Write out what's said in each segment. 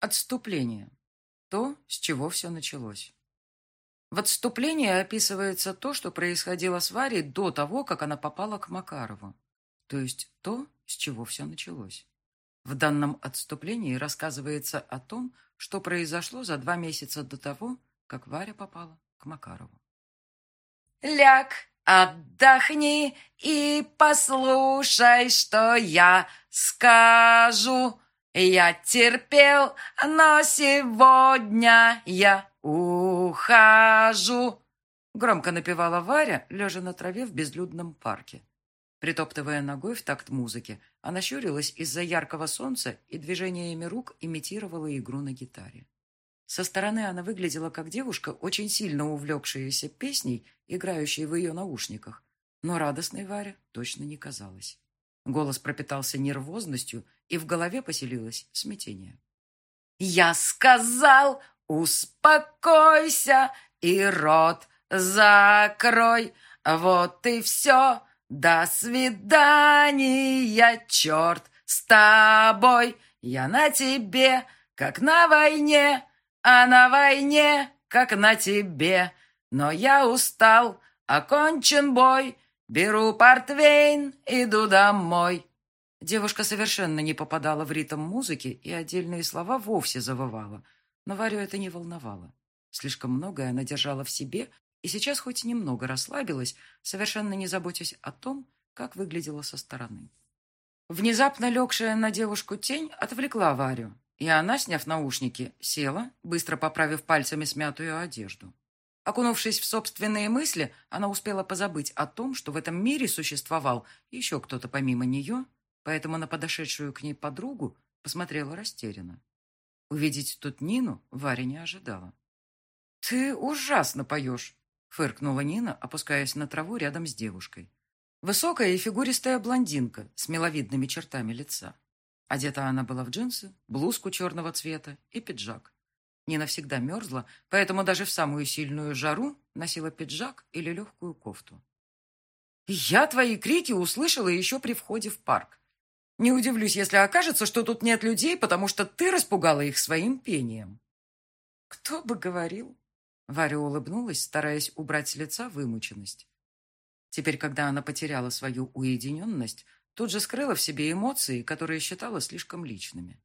Отступление. То, с чего все началось. В отступлении описывается то, что происходило с Варей до того, как она попала к Макарову. То есть то, с чего все началось. В данном отступлении рассказывается о том, что произошло за два месяца до того, как Варя попала к Макарову. «Ляг, отдохни и послушай, что я скажу. Я терпел, но сегодня я ухожу!» Громко напевала Варя, лежа на траве в безлюдном парке. Притоптывая ногой в такт музыки, она щурилась из-за яркого солнца и движениями рук имитировала игру на гитаре. Со стороны она выглядела как девушка, очень сильно увлекшаяся песней, играющей в ее наушниках, но радостной Варе точно не казалось. Голос пропитался нервозностью, и в голове поселилось смятение. «Я сказал, «Успокойся и рот закрой, вот и все, до свидания, черт с тобой, я на тебе, как на войне, а на войне, как на тебе, но я устал, окончен бой, беру портвейн, иду домой». Девушка совершенно не попадала в ритм музыки и отдельные слова вовсе завывала – но Варю это не волновало. Слишком многое она держала в себе и сейчас хоть немного расслабилась, совершенно не заботясь о том, как выглядела со стороны. Внезапно легшая на девушку тень отвлекла Варю, и она, сняв наушники, села, быстро поправив пальцами смятую одежду. Окунувшись в собственные мысли, она успела позабыть о том, что в этом мире существовал еще кто-то помимо нее, поэтому на подошедшую к ней подругу посмотрела растерянно. Увидеть тут Нину Варя не ожидала. «Ты ужасно поешь!» — фыркнула Нина, опускаясь на траву рядом с девушкой. Высокая и фигуристая блондинка с миловидными чертами лица. Одета она была в джинсы, блузку черного цвета и пиджак. Нина всегда мерзла, поэтому даже в самую сильную жару носила пиджак или легкую кофту. «Я твои крики услышала еще при входе в парк. Не удивлюсь, если окажется, что тут нет людей, потому что ты распугала их своим пением. Кто бы говорил? Варя улыбнулась, стараясь убрать с лица вымученность. Теперь, когда она потеряла свою уединенность, тут же скрыла в себе эмоции, которые считала слишком личными.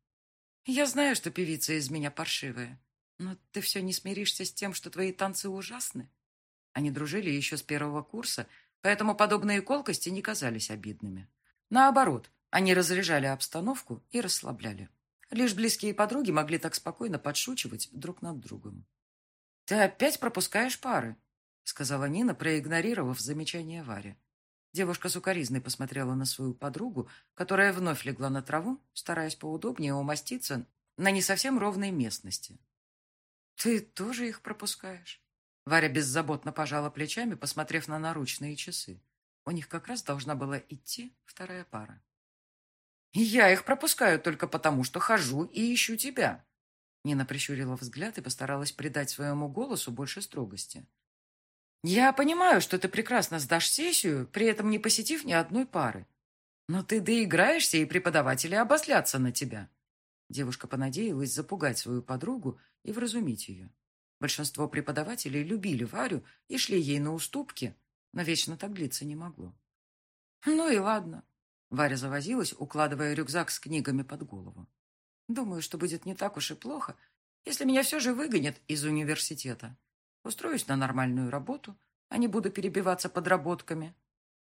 «Я знаю, что певица из меня паршивая, но ты все не смиришься с тем, что твои танцы ужасны». Они дружили еще с первого курса, поэтому подобные колкости не казались обидными. Наоборот, они разряжали обстановку и расслабляли. Лишь близкие подруги могли так спокойно подшучивать друг над другом. «Ты опять пропускаешь пары», — сказала Нина, проигнорировав замечание Вари. Девушка сукоризной посмотрела на свою подругу, которая вновь легла на траву, стараясь поудобнее умоститься на не совсем ровной местности. «Ты тоже их пропускаешь?» Варя беззаботно пожала плечами, посмотрев на наручные часы. У них как раз должна была идти вторая пара. «Я их пропускаю только потому, что хожу и ищу тебя». Нина прищурила взгляд и постаралась придать своему голосу больше строгости. «Я понимаю, что ты прекрасно сдашь сессию, при этом не посетив ни одной пары. Но ты доиграешься, и преподаватели обослятся на тебя». Девушка понадеялась запугать свою подругу и вразумить ее. Большинство преподавателей любили Варю и шли ей на уступки, но вечно так длиться не могло. «Ну и ладно. Варя завозилась, укладывая рюкзак с книгами под голову. «Думаю, что будет не так уж и плохо, если меня все же выгонят из университета. Устроюсь на нормальную работу, а не буду перебиваться подработками».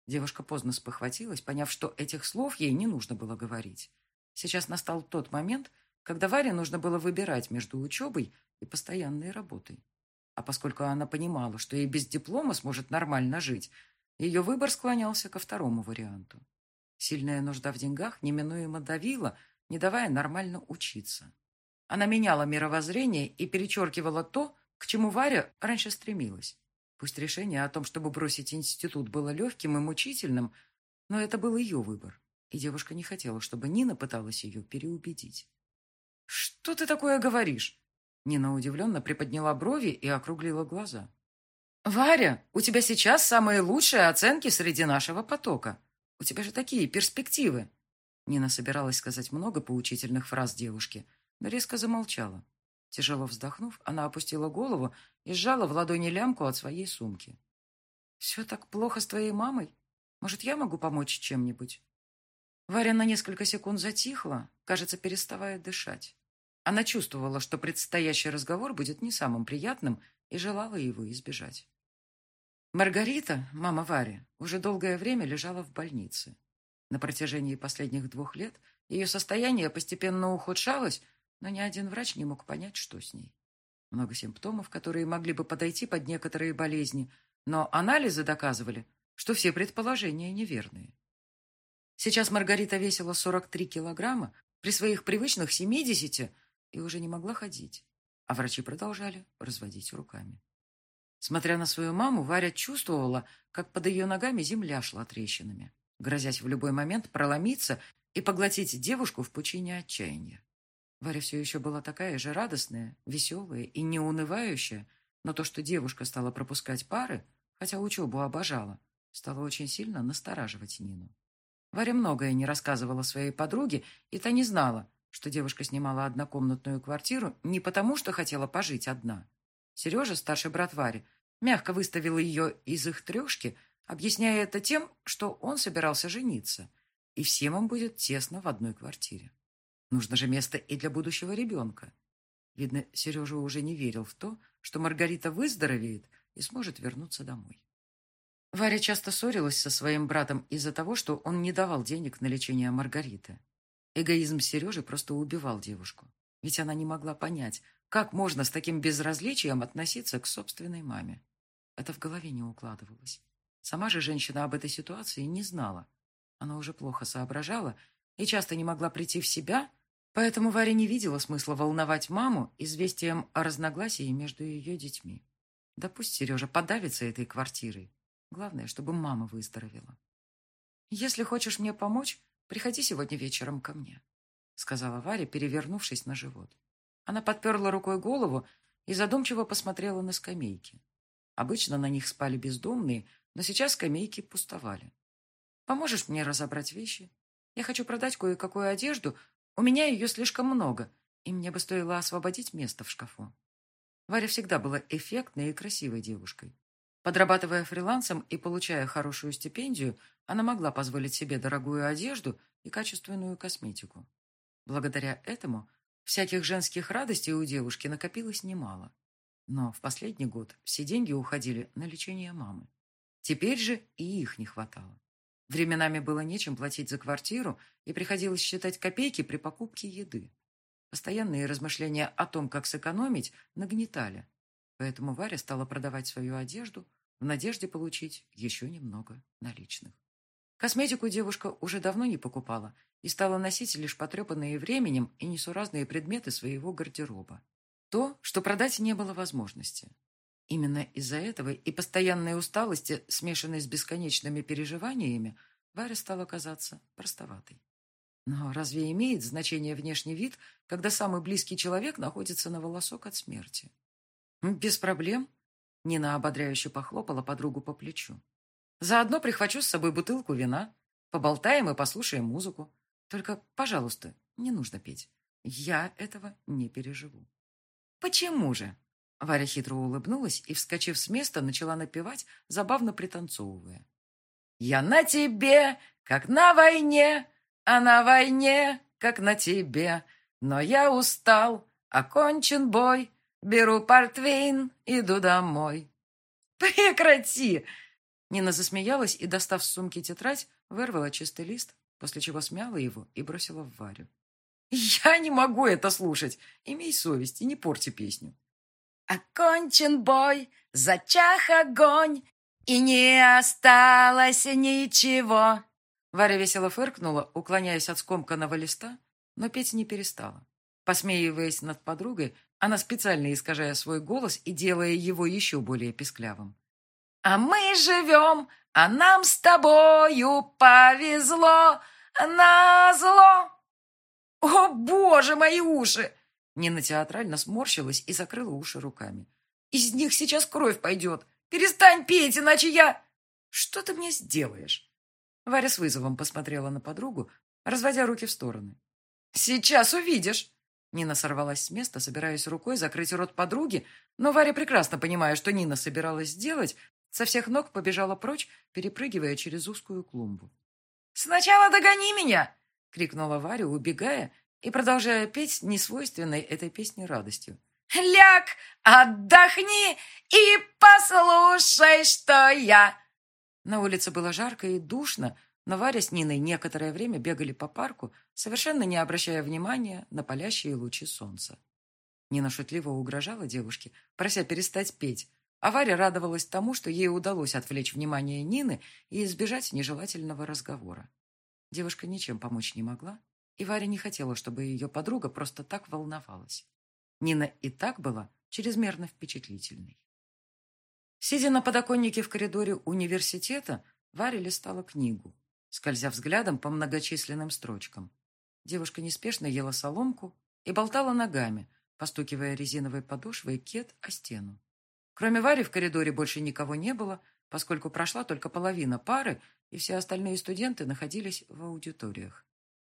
Девушка поздно спохватилась, поняв, что этих слов ей не нужно было говорить. Сейчас настал тот момент, когда Варе нужно было выбирать между учебой и постоянной работой. А поскольку она понимала, что и без диплома сможет нормально жить, ее выбор склонялся ко второму варианту. Сильная нужда в деньгах неминуемо давила, не давая нормально учиться. Она меняла мировоззрение и перечеркивала то, к чему Варя раньше стремилась. Пусть решение о том, чтобы бросить институт, было легким и мучительным, но это был ее выбор, и девушка не хотела, чтобы Нина пыталась ее переубедить. «Что ты такое говоришь?» Нина удивленно приподняла брови и округлила глаза. «Варя, у тебя сейчас самые лучшие оценки среди нашего потока. У тебя же такие перспективы!» Нина собиралась сказать много поучительных фраз девушке, но резко замолчала. Тяжело вздохнув, она опустила голову и сжала в ладони лямку от своей сумки. «Все так плохо с твоей мамой? Может, я могу помочь чем-нибудь?» Варя на несколько секунд затихла, кажется, переставая дышать. Она чувствовала, что предстоящий разговор будет не самым приятным и желала его избежать. Маргарита, мама Вари, уже долгое время лежала в больнице. На протяжении последних двух лет ее состояние постепенно ухудшалось, но ни один врач не мог понять, что с ней. Много симптомов, которые могли бы подойти под некоторые болезни, но анализы доказывали, что все предположения неверные. Сейчас Маргарита весила 43 килограмма при своих привычных 70 и уже не могла ходить, а врачи продолжали разводить руками. Смотря на свою маму, Варя чувствовала, как под ее ногами земля шла трещинами, грозясь в любой момент проломиться и поглотить девушку в пучине отчаяния. Варя все еще была такая же радостная, веселая и неунывающая, но то, что девушка стала пропускать пары, хотя учебу обожала, стало очень сильно настораживать Нину. Варя многое не рассказывала своей подруге, и та не знала, что девушка снимала однокомнатную квартиру не потому, что хотела пожить одна. Сережа, старший брат Вари, мягко выставил ее из их трешки, объясняя это тем, что он собирался жениться, и всем им будет тесно в одной квартире. Нужно же место и для будущего ребенка. Видно, Сережа уже не верил в то, что Маргарита выздоровеет и сможет вернуться домой. Варя часто ссорилась со своим братом из-за того, что он не давал денег на лечение Маргариты. Эгоизм Сережи просто убивал девушку. Ведь она не могла понять, как можно с таким безразличием относиться к собственной маме. Это в голове не укладывалось. Сама же женщина об этой ситуации не знала. Она уже плохо соображала и часто не могла прийти в себя, поэтому Варя не видела смысла волновать маму известием о разногласии между ее детьми. Да пусть Сережа подавится этой квартирой, Главное, чтобы мама выздоровела. «Если хочешь мне помочь, приходи сегодня вечером ко мне», сказала Варя, перевернувшись на живот. Она подперла рукой голову и задумчиво посмотрела на скамейки. Обычно на них спали бездомные, но сейчас скамейки пустовали. «Поможешь мне разобрать вещи? Я хочу продать кое-какую одежду. У меня ее слишком много, и мне бы стоило освободить место в шкафу». Варя всегда была эффектной и красивой девушкой. Подрабатывая фрилансом и получая хорошую стипендию, она могла позволить себе дорогую одежду и качественную косметику. Благодаря этому всяких женских радостей у девушки накопилось немало. Но в последний год все деньги уходили на лечение мамы. Теперь же и их не хватало. Временами было нечем платить за квартиру, и приходилось считать копейки при покупке еды. Постоянные размышления о том, как сэкономить, нагнетали, Поэтому Варя стала продавать свою одежду в надежде получить еще немного наличных. Косметику девушка уже давно не покупала и стала носить лишь потрепанные временем и несуразные предметы своего гардероба. То, что продать не было возможности. Именно из-за этого и постоянной усталости, смешанной с бесконечными переживаниями, Варя стала казаться простоватой. Но разве имеет значение внешний вид, когда самый близкий человек находится на волосок от смерти? «Без проблем», — Нина ободряюще похлопала подругу по плечу. «Заодно прихвачу с собой бутылку вина. Поболтаем и послушаем музыку. Только, пожалуйста, не нужно петь. Я этого не переживу». «Почему же?» Варя хитро улыбнулась и, вскочив с места, начала напевать, забавно пританцовывая. «Я на тебе, как на войне, а на войне, как на тебе. Но я устал, окончен бой, Беру портвейн, иду домой. Прекрати! Нина засмеялась и, достав с сумки тетрадь, вырвала чистый лист, после чего смяла его и бросила в Варю. «Я не могу это слушать. Имей совесть и не порти песню». «Окончен бой, зачах огонь, и не осталось ничего». Варя весело фыркнула, уклоняясь от скомканного листа, но петь не перестала. Посмеиваясь над подругой, она специально искажая свой голос и делая его еще более песклявым. «А мы живем, а нам с тобою повезло, на зло!» «О, боже, мои уши!» Нина театрально сморщилась и закрыла уши руками. «Из них сейчас кровь пойдет! Перестань петь, иначе я...» «Что ты мне сделаешь?» Варя с вызовом посмотрела на подругу, разводя руки в стороны. «Сейчас увидишь!» Нина сорвалась с места, собираясь рукой закрыть рот подруги, но Варя, прекрасно понимая, что Нина собиралась сделать, со всех ног побежала прочь, перепрыгивая через узкую клумбу. «Сначала догони меня!» — крикнула Варя, убегая и продолжая петь несвойственной этой песне радостью. «Ляг, отдохни и послушай, что я...» На улице было жарко и душно, но Варя с Ниной некоторое время бегали по парку, совершенно не обращая внимания на палящие лучи солнца. Нина шутливо угрожала девушке, прося перестать петь, а Варя радовалась тому, что ей удалось отвлечь внимание Нины и избежать нежелательного разговора. Девушка ничем помочь не могла, и Варя не хотела, чтобы ее подруга просто так волновалась. Нина и так была чрезмерно впечатлительной. Сидя на подоконнике в коридоре университета, Варя листала книгу, скользя взглядом по многочисленным строчкам. Девушка неспешно ела соломку и болтала ногами, постукивая резиновой подошвой кет о стену. Кроме Вари в коридоре больше никого не было, поскольку прошла только половина пары, и все остальные студенты находились в аудиториях.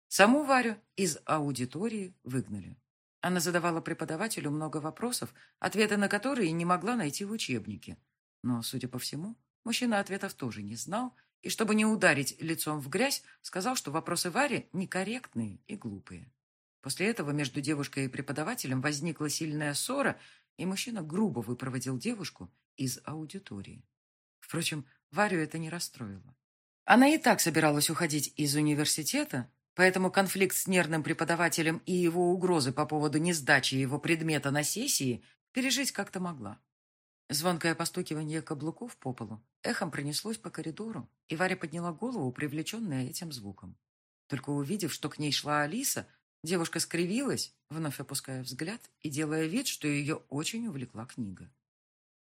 Саму Варю из аудитории выгнали. Она задавала преподавателю много вопросов, ответы на которые не могла найти в учебнике. Но, судя по всему, мужчина ответов тоже не знал, и чтобы не ударить лицом в грязь, сказал, что вопросы Вари некорректные и глупые. После этого между девушкой и преподавателем возникла сильная ссора, и мужчина грубо выпроводил девушку из аудитории. Впрочем, Варю это не расстроило. Она и так собиралась уходить из университета, поэтому конфликт с нервным преподавателем и его угрозы по поводу несдачи его предмета на сессии пережить как-то могла. Звонкое постукивание каблуков по полу эхом пронеслось по коридору, и Варя подняла голову, привлеченная этим звуком. Только увидев, что к ней шла Алиса, девушка скривилась, вновь опуская взгляд и делая вид, что ее очень увлекла книга.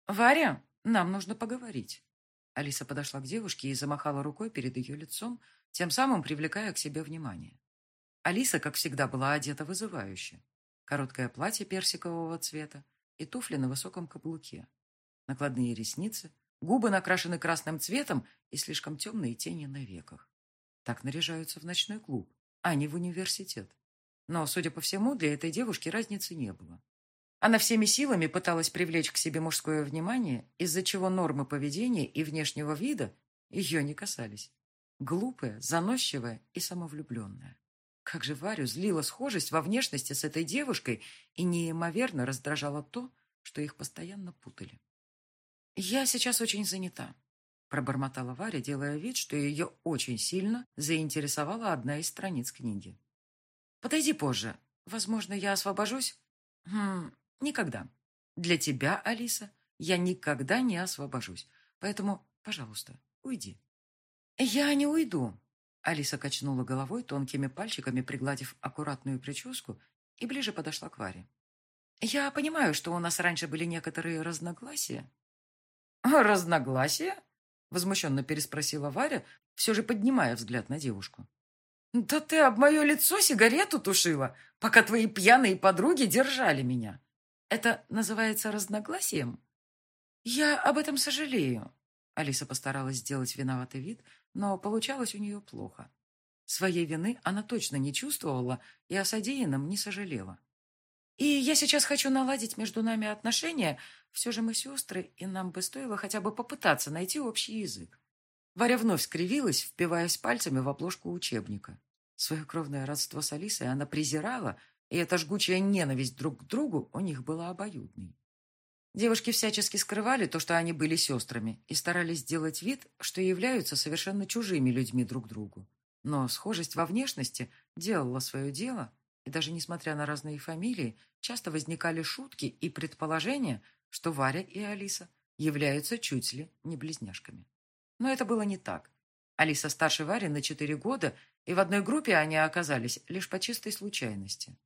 «Варя, нам нужно поговорить». Алиса подошла к девушке и замахала рукой перед ее лицом, тем самым привлекая к себе внимание. Алиса, как всегда, была одета вызывающе. Короткое платье персикового цвета и туфли на высоком каблуке накладные ресницы, губы накрашены красным цветом и слишком темные тени на веках. Так наряжаются в ночной клуб, а не в университет. Но, судя по всему, для этой девушки разницы не было. Она всеми силами пыталась привлечь к себе мужское внимание, из-за чего нормы поведения и внешнего вида ее не касались. Глупая, заносчивая и самовлюбленная. Как же Варю злила схожесть во внешности с этой девушкой и неимоверно раздражало то, что их постоянно путали. «Я сейчас очень занята», — пробормотала Варя, делая вид, что ее очень сильно заинтересовала одна из страниц книги. «Подойди позже. Возможно, я освобожусь?» «Хм, никогда. Для тебя, Алиса, я никогда не освобожусь. Поэтому, пожалуйста, уйди». «Я не уйду», — Алиса качнула головой, тонкими пальчиками пригладив аккуратную прическу, и ближе подошла к Варе. «Я понимаю, что у нас раньше были некоторые разногласия, «Разногласия?» — возмущенно переспросила Варя, все же поднимая взгляд на девушку. «Да ты об мое лицо сигарету тушила, пока твои пьяные подруги держали меня. Это называется разногласием?» «Я об этом сожалею». Алиса постаралась сделать виноватый вид, но получалось у нее плохо. Своей вины она точно не чувствовала и о содеянном не сожалела. И я сейчас хочу наладить между нами отношения. Все же мы сестры, и нам бы стоило хотя бы попытаться найти общий язык. Варя вновь скривилась, впиваясь пальцами в обложку учебника. Свое кровное родство с Алисой она презирала, и эта жгучая ненависть друг к другу у них была обоюдной. Девушки всячески скрывали то, что они были сестрами, и старались сделать вид, что являются совершенно чужими людьми друг другу. Но схожесть во внешности делала свое дело, и даже несмотря на разные фамилии, часто возникали шутки и предположения, что Варя и Алиса являются чуть ли не близняшками. Но это было не так. Алиса старше Вари на четыре года, и в одной группе они оказались лишь по чистой случайности.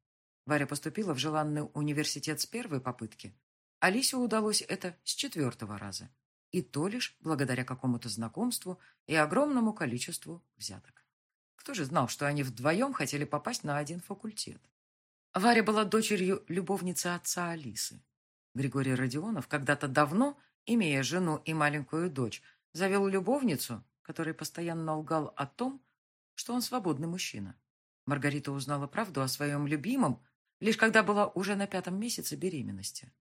Варя поступила в желанный университет с первой попытки. Алисе удалось это с четвертого раза. И то лишь благодаря какому-то знакомству и огромному количеству взяток. Кто же знал, что они вдвоем хотели попасть на один факультет? Варя была дочерью любовницы отца Алисы. Григорий Родионов когда-то давно, имея жену и маленькую дочь, завел любовницу, который постоянно лгал о том, что он свободный мужчина. Маргарита узнала правду о своем любимом, лишь когда была уже на пятом месяце беременности.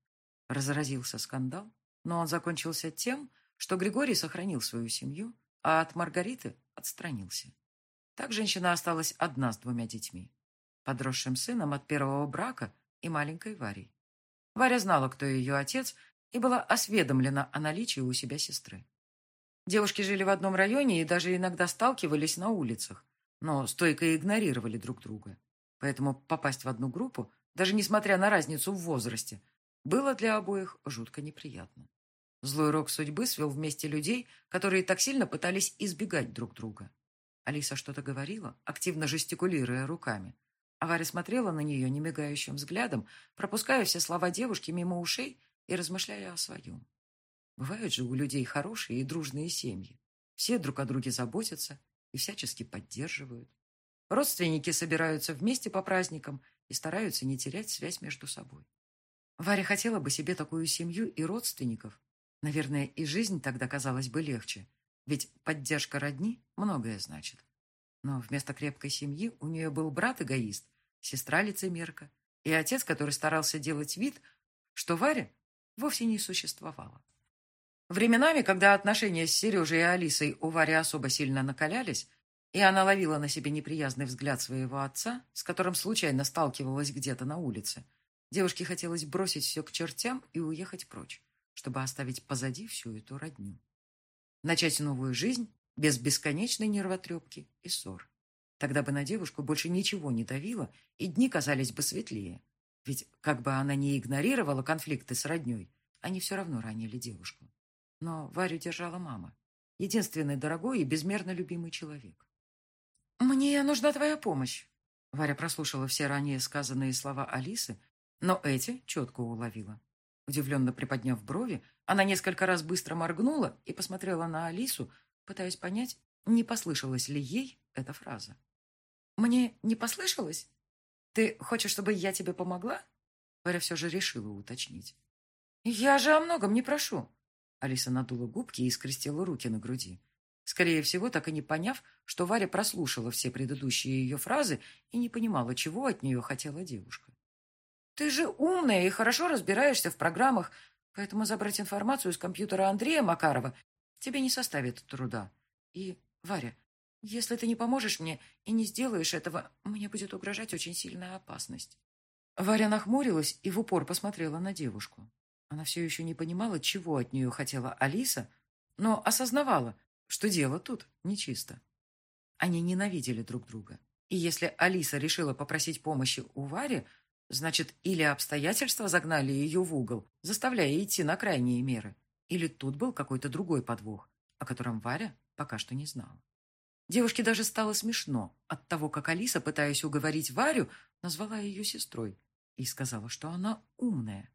Разразился скандал, но он закончился тем, что Григорий сохранил свою семью, а от Маргариты отстранился. Так женщина осталась одна с двумя детьми. Подросшим сыном от первого брака и маленькой Варей. Варя знала, кто ее отец, и была осведомлена о наличии у себя сестры. Девушки жили в одном районе и даже иногда сталкивались на улицах, но стойко игнорировали друг друга. Поэтому попасть в одну группу, даже несмотря на разницу в возрасте, было для обоих жутко неприятно. Злой рок судьбы свел вместе людей, которые так сильно пытались избегать друг друга. Алиса что-то говорила, активно жестикулируя руками, а Варя смотрела на нее немигающим взглядом, пропуская все слова девушки мимо ушей и размышляя о своем. Бывают же у людей хорошие и дружные семьи. Все друг о друге заботятся и всячески поддерживают. Родственники собираются вместе по праздникам и стараются не терять связь между собой. Варя хотела бы себе такую семью и родственников. Наверное, и жизнь тогда казалась бы легче, ведь поддержка родни многое значит. Но вместо крепкой семьи у нее был брат-эгоист, сестра-лицемерка и отец, который старался делать вид, что Варя вовсе не существовала. Временами, когда отношения с Сережей и Алисой у Вари особо сильно накалялись, и она ловила на себе неприязный взгляд своего отца, с которым случайно сталкивалась где-то на улице, девушке хотелось бросить все к чертям и уехать прочь, чтобы оставить позади всю эту родню. Начать новую жизнь без бесконечной нервотрепки и ссор. Тогда бы на девушку больше ничего не давило, и дни казались бы светлее. Ведь как бы она ни игнорировала конфликты с родней, они все равно ранили девушку. Но Варю держала мама. Единственный дорогой и безмерно любимый человек. «Мне нужна твоя помощь». Варя прослушала все ранее сказанные слова Алисы, но эти четко уловила. Удивленно приподняв брови, она несколько раз быстро моргнула и посмотрела на Алису, пытаясь понять, не послышалась ли ей эта фраза. «Мне не послышалось? Ты хочешь, чтобы я тебе помогла?» Варя все же решила уточнить. «Я же о многом не прошу. Алиса надула губки и скрестила руки на груди. Скорее всего, так и не поняв, что Варя прослушала все предыдущие ее фразы и не понимала, чего от нее хотела девушка. «Ты же умная и хорошо разбираешься в программах, поэтому забрать информацию из компьютера Андрея Макарова тебе не составит труда. И, Варя, если ты не поможешь мне и не сделаешь этого, мне будет угрожать очень сильная опасность». Варя нахмурилась и в упор посмотрела на девушку. Она все еще не понимала, чего от нее хотела Алиса, но осознавала, что дело тут нечисто. Они ненавидели друг друга. И если Алиса решила попросить помощи у Вари, значит, или обстоятельства загнали ее в угол, заставляя идти на крайние меры, или тут был какой-то другой подвох, о котором Варя пока что не знала. Девушке даже стало смешно от того, как Алиса, пытаясь уговорить Варю, назвала ее сестрой и сказала, что она умная.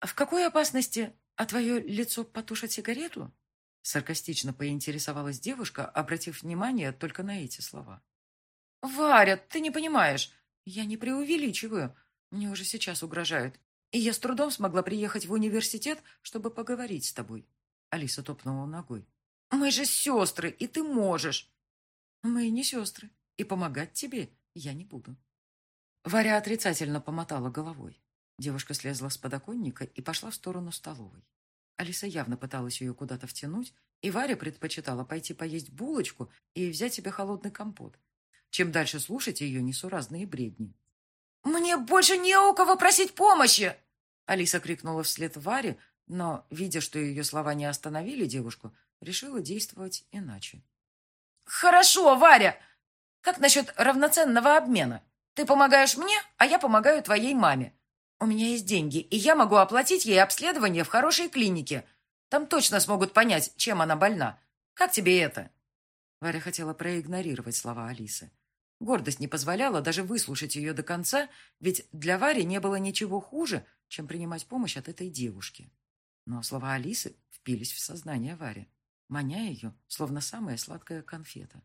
А «В какой опасности? А твое лицо потушит сигарету?» Саркастично поинтересовалась девушка, обратив внимание только на эти слова. «Варя, ты не понимаешь. Я не преувеличиваю. Мне уже сейчас угрожают. И я с трудом смогла приехать в университет, чтобы поговорить с тобой». Алиса топнула ногой. «Мы же сестры, и ты можешь». «Мы не сестры, и помогать тебе я не буду». Варя отрицательно помотала головой. Девушка слезла с подоконника и пошла в сторону столовой. Алиса явно пыталась ее куда-то втянуть, и Варя предпочитала пойти поесть булочку и взять себе холодный компот, чем дальше слушать ее несуразные бредни. «Мне больше не у кого просить помощи!» Алиса крикнула вслед Варе, но, видя, что ее слова не остановили девушку, решила действовать иначе. «Хорошо, Варя! Как насчет равноценного обмена? Ты помогаешь мне, а я помогаю твоей маме. У меня есть деньги, и я могу оплатить ей обследование в хорошей клинике. Там точно смогут понять, чем она больна. Как тебе это?» Варя хотела проигнорировать слова Алисы. Гордость не позволяла даже выслушать ее до конца, ведь для Вари не было ничего хуже, чем принимать помощь от этой девушки. Но слова Алисы впились в сознание Вари, маня ее, словно самая сладкая конфета.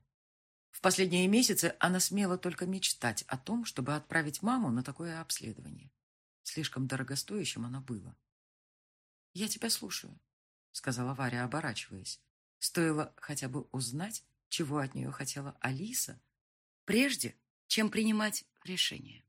В последние месяцы она смела только мечтать о том, чтобы отправить маму на такое обследование. Слишком дорогостоящим оно было. «Я тебя слушаю», — сказала Варя, оборачиваясь. Стоило хотя бы узнать, чего от нее хотела Алиса, прежде чем принимать решение.